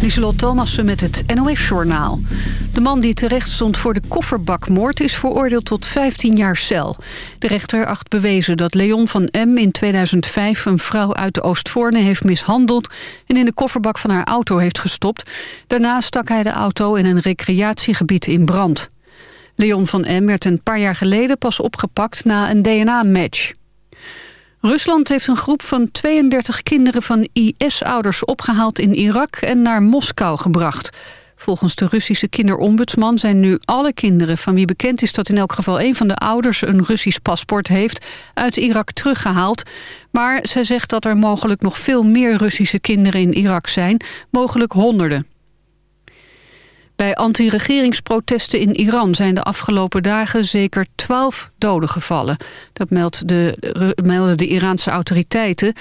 Lieselot Thomassen met het NOS-journaal. De man die terecht stond voor de kofferbakmoord is veroordeeld tot 15 jaar cel. De rechter acht bewezen dat Leon van M. in 2005 een vrouw uit de Oostvoorne heeft mishandeld... en in de kofferbak van haar auto heeft gestopt. Daarna stak hij de auto in een recreatiegebied in brand. Leon van M. werd een paar jaar geleden pas opgepakt na een DNA-match. Rusland heeft een groep van 32 kinderen van IS-ouders opgehaald in Irak en naar Moskou gebracht. Volgens de Russische kinderombudsman zijn nu alle kinderen van wie bekend is dat in elk geval een van de ouders een Russisch paspoort heeft uit Irak teruggehaald. Maar zij zegt dat er mogelijk nog veel meer Russische kinderen in Irak zijn, mogelijk honderden. Bij anti-regeringsprotesten in Iran zijn de afgelopen dagen zeker twaalf doden gevallen. Dat meldt de, melden de Iraanse autoriteiten.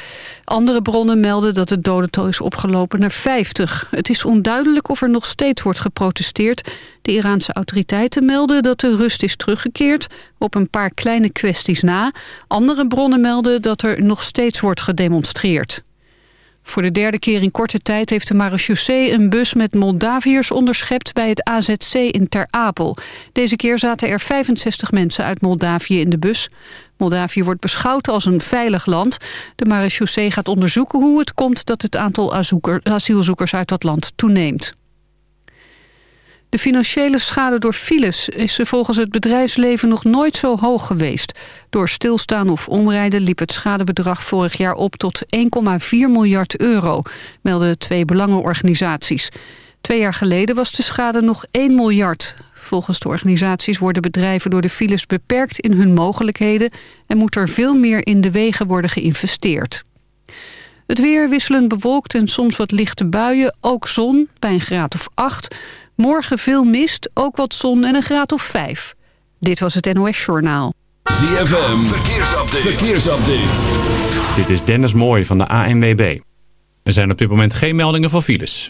Andere bronnen melden dat het dodental is opgelopen naar 50. Het is onduidelijk of er nog steeds wordt geprotesteerd. De Iraanse autoriteiten melden dat de rust is teruggekeerd op een paar kleine kwesties na. Andere bronnen melden dat er nog steeds wordt gedemonstreerd. Voor de derde keer in korte tijd heeft de marechaussee een bus met Moldaviërs onderschept bij het AZC in Ter Apel. Deze keer zaten er 65 mensen uit Moldavië in de bus. Moldavië wordt beschouwd als een veilig land. De marechaussee gaat onderzoeken hoe het komt dat het aantal asielzoekers uit dat land toeneemt. De financiële schade door files is volgens het bedrijfsleven nog nooit zo hoog geweest. Door stilstaan of omrijden liep het schadebedrag vorig jaar op tot 1,4 miljard euro, melden twee belangenorganisaties. Twee jaar geleden was de schade nog 1 miljard. Volgens de organisaties worden bedrijven door de files beperkt in hun mogelijkheden... en moet er veel meer in de wegen worden geïnvesteerd. Het weer wisselend bewolkt en soms wat lichte buien, ook zon bij een graad of 8... Morgen veel mist, ook wat zon en een graad of 5. Dit was het NOS Journaal. ZFM, verkeersupdate. verkeersupdate. Dit is Dennis Mooij van de ANWB. Er zijn op dit moment geen meldingen van files.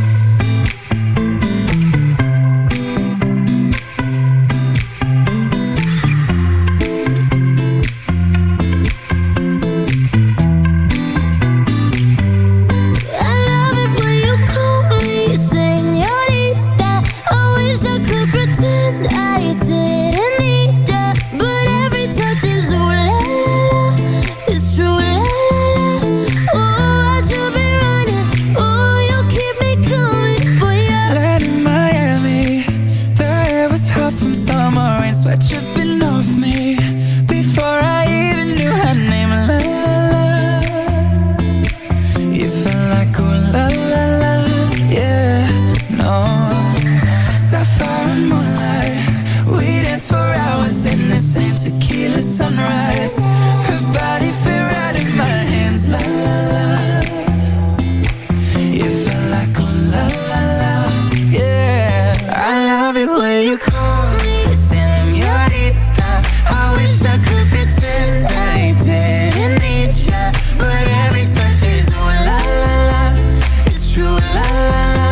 Senorita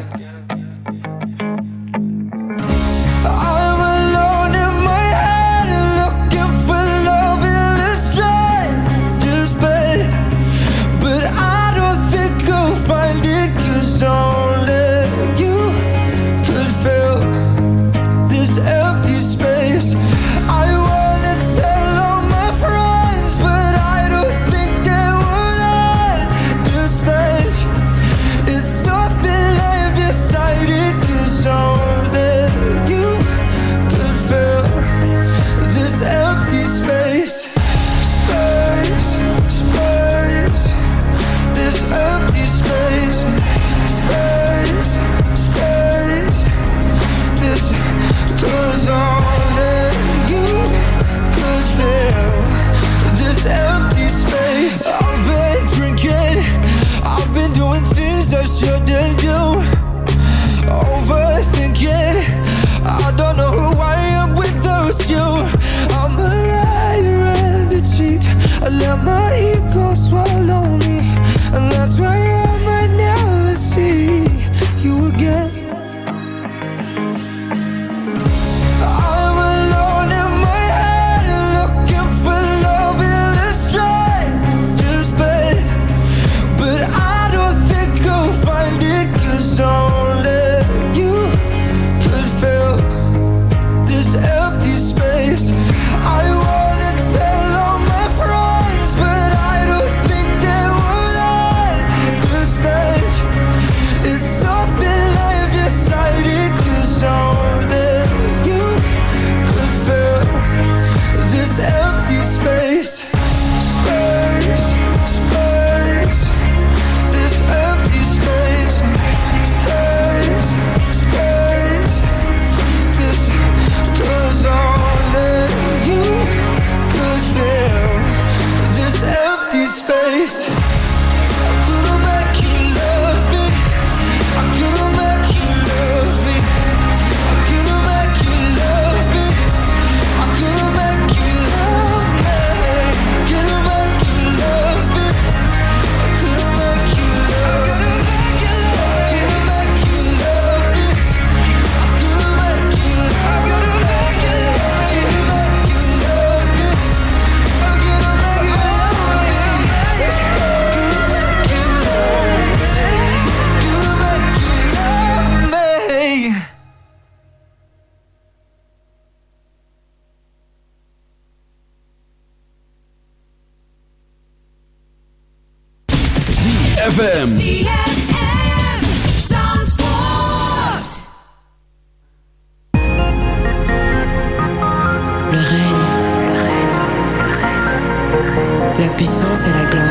será clave.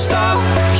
zet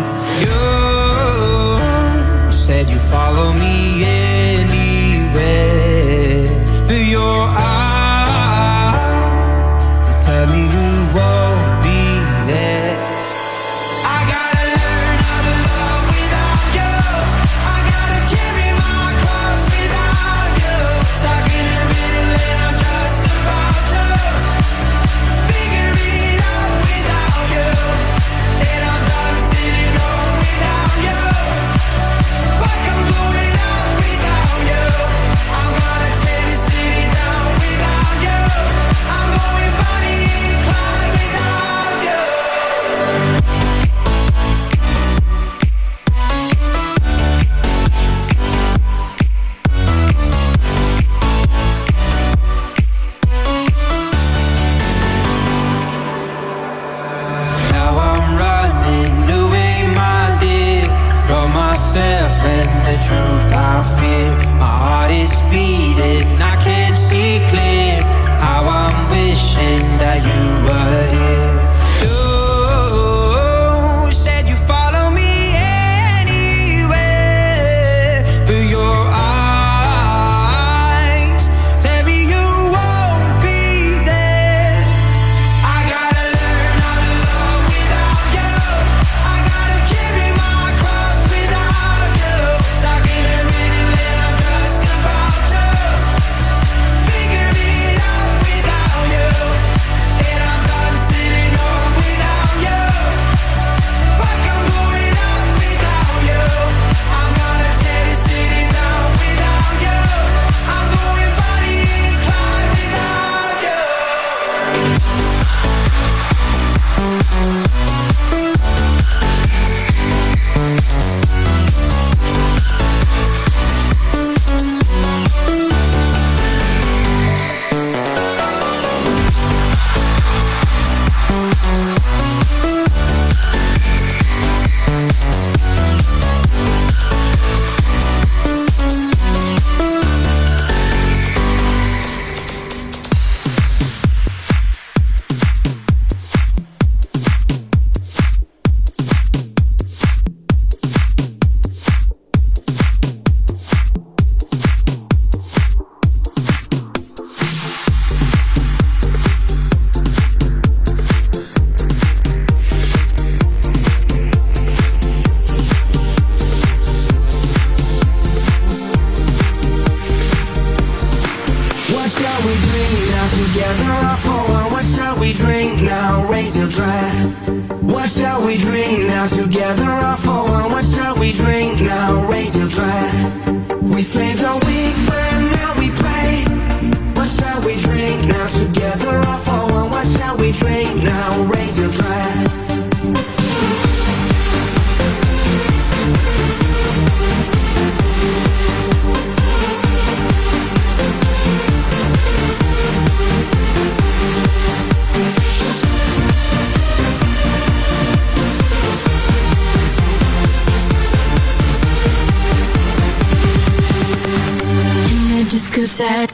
drink now? Raise your glass. good said.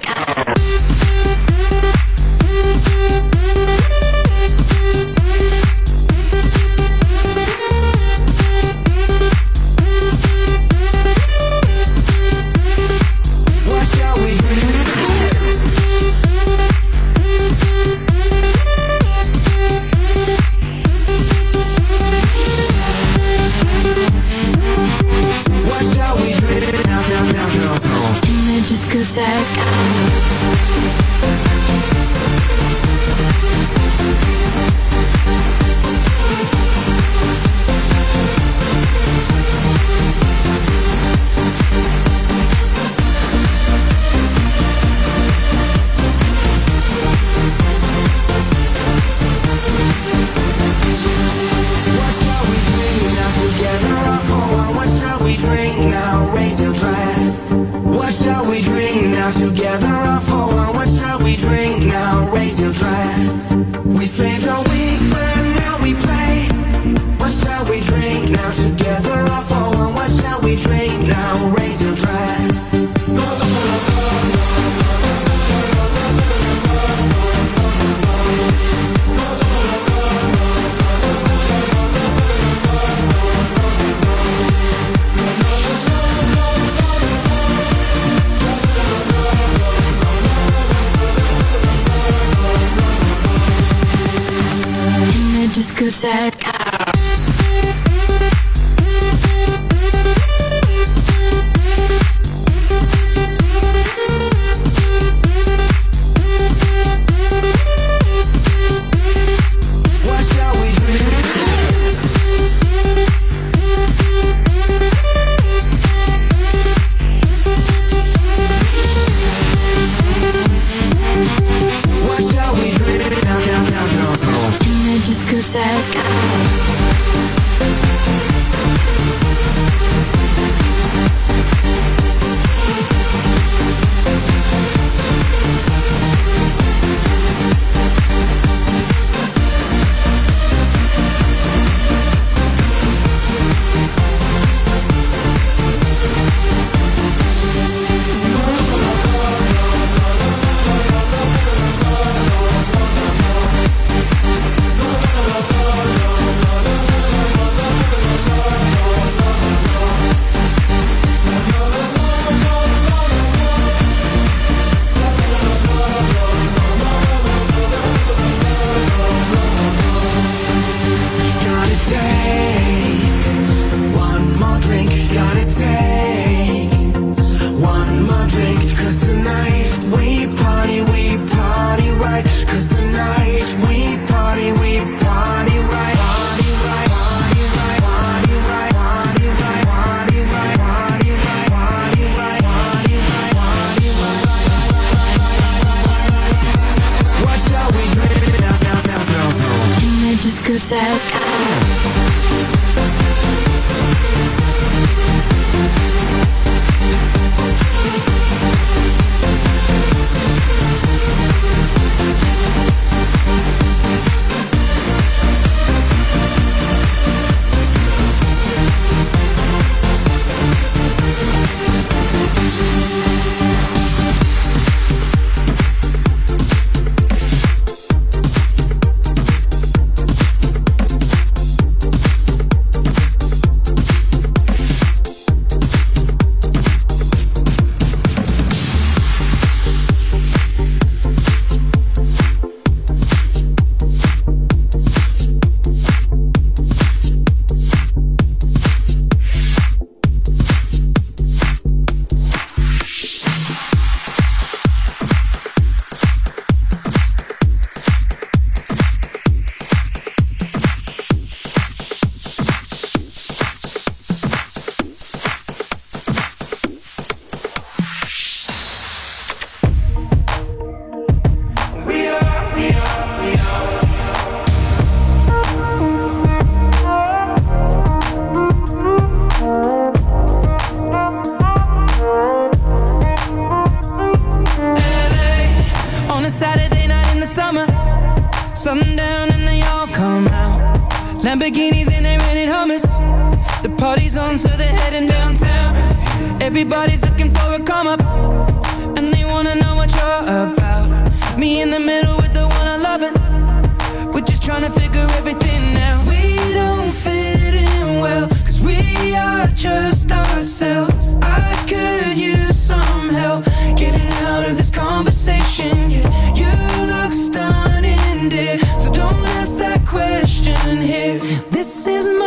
This is my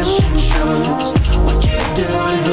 Fashion shows what you do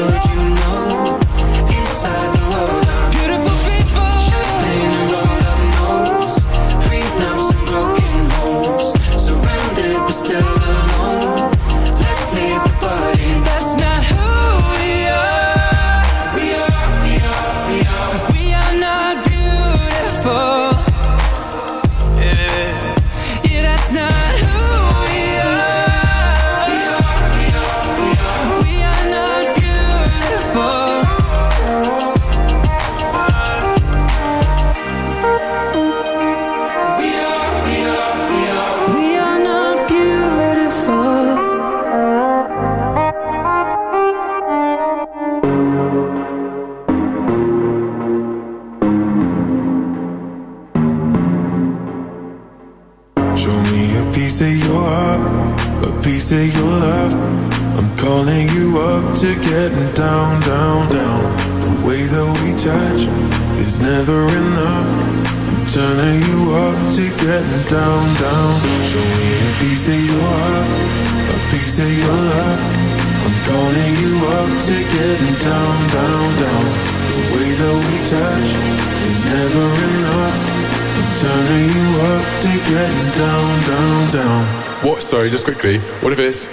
What if it's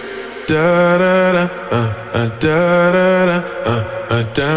da da da da uh, da da da uh, da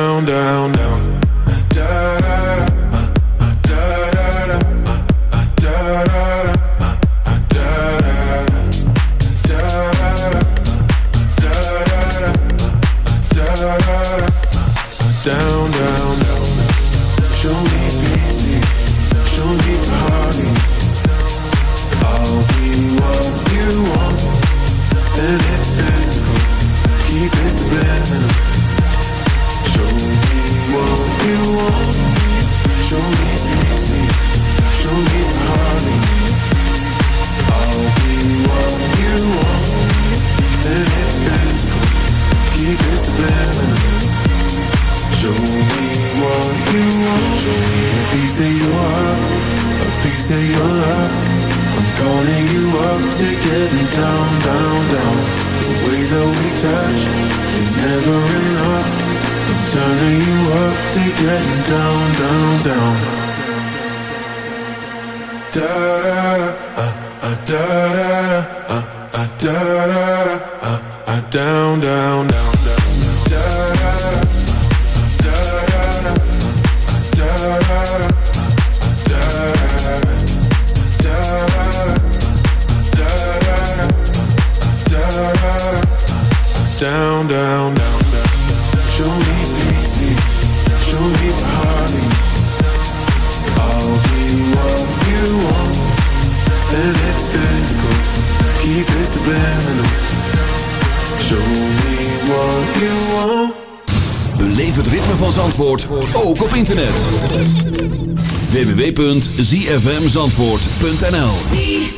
zfmzandvoort.nl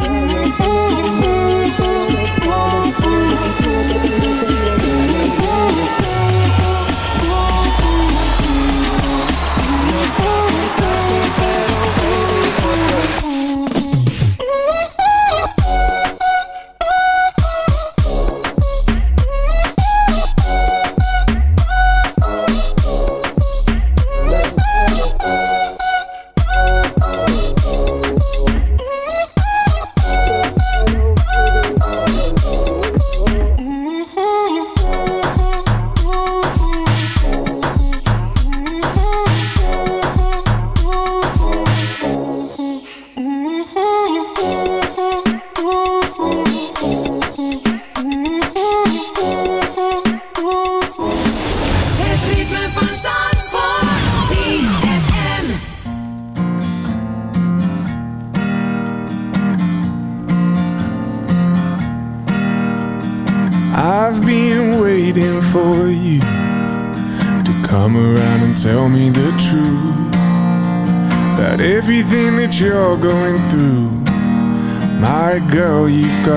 Bye.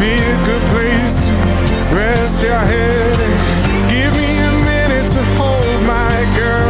Pick a good place to rest your head. Give me a minute to hold my girl.